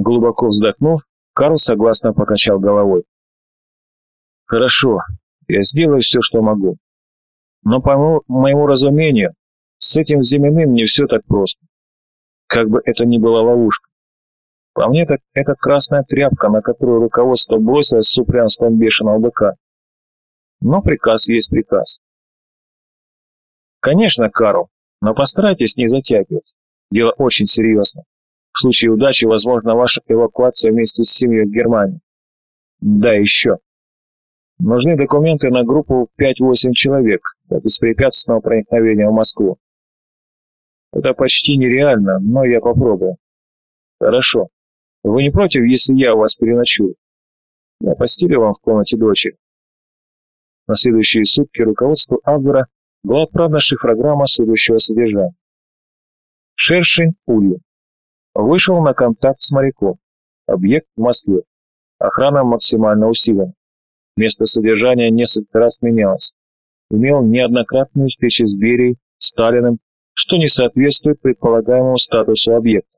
Глубоко вздохнув, Карл согласно покачал головой. «Хорошо, я сделаю все, что могу. Но по моему разумению, с этим земляным не все так просто. Как бы это ни была ловушка. По мне, так это красная тряпка, на которую руководство бросилось с упрямством бешеного быка. Но приказ есть приказ. Конечно, Карл, но постарайтесь не затягивать. Дело очень серьезно. В случае удачи возможна ваша эвакуация вместе с семьей в Германию. Да, еще. Нужны документы на группу 5-8 человек для беспрепятственного проникновения в Москву. Это почти нереально, но я попробую. Хорошо. Вы не против, если я у вас переночую? Я постелю вам в комнате дочери. На следующие сутки руководству Абвера была отправлена шифрограмма следующего содержания. Шершень Улью. Вышел на контакт с моряком. Объект в Москве. Охрана максимально усилена. Место содержания несколько раз менялось. Имел неоднократные встречи с Берией, Сталиным, что не соответствует предполагаемому статусу объекта.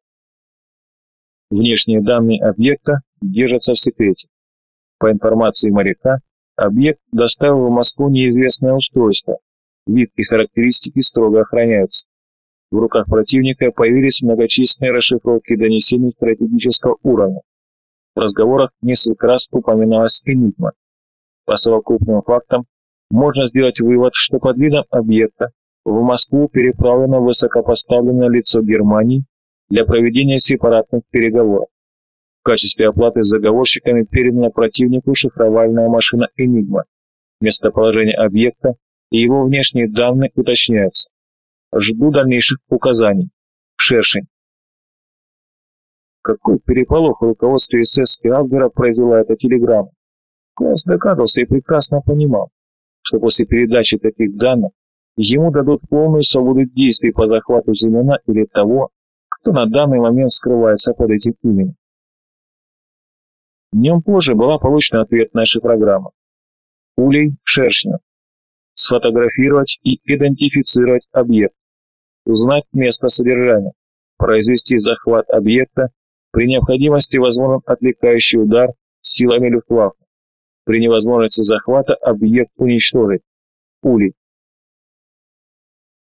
Внешние данные объекта держатся в секрете. По информации моряка, объект доставил в Москву неизвестное устройство. Вид и характеристики строго охраняются. В руках противника появились многочисленные расшифровки донесений стратегического уровня. В разговорах несколько раз упоминалась «Энигма». По совокупным фактам можно сделать вывод, что под видом объекта в Москву переправлено высокопоставленное лицо Германии для проведения сепаратных переговоров. В качестве оплаты заговорщиками передана противнику шифровальная машина «Энигма». Местоположение объекта и его внешние данные уточняются. Жду дальнейших указаний. Шершень. Какой переполох в руководстве СС и Абвера произвела эта телеграмма. Класс догадывался и прекрасно понимал, что после передачи таких данных ему дадут полную свободу действий по захвату Зимина или того, кто на данный момент скрывается под этим именем. Днем позже была получена ответная шифрограмма. Улей Шершня. Сфотографировать и идентифицировать объект. Узнать место содержания. Произвести захват объекта. При необходимости возможен отвлекающий удар силами Люфтваффе. При невозможности захвата объект уничтожить. Улей.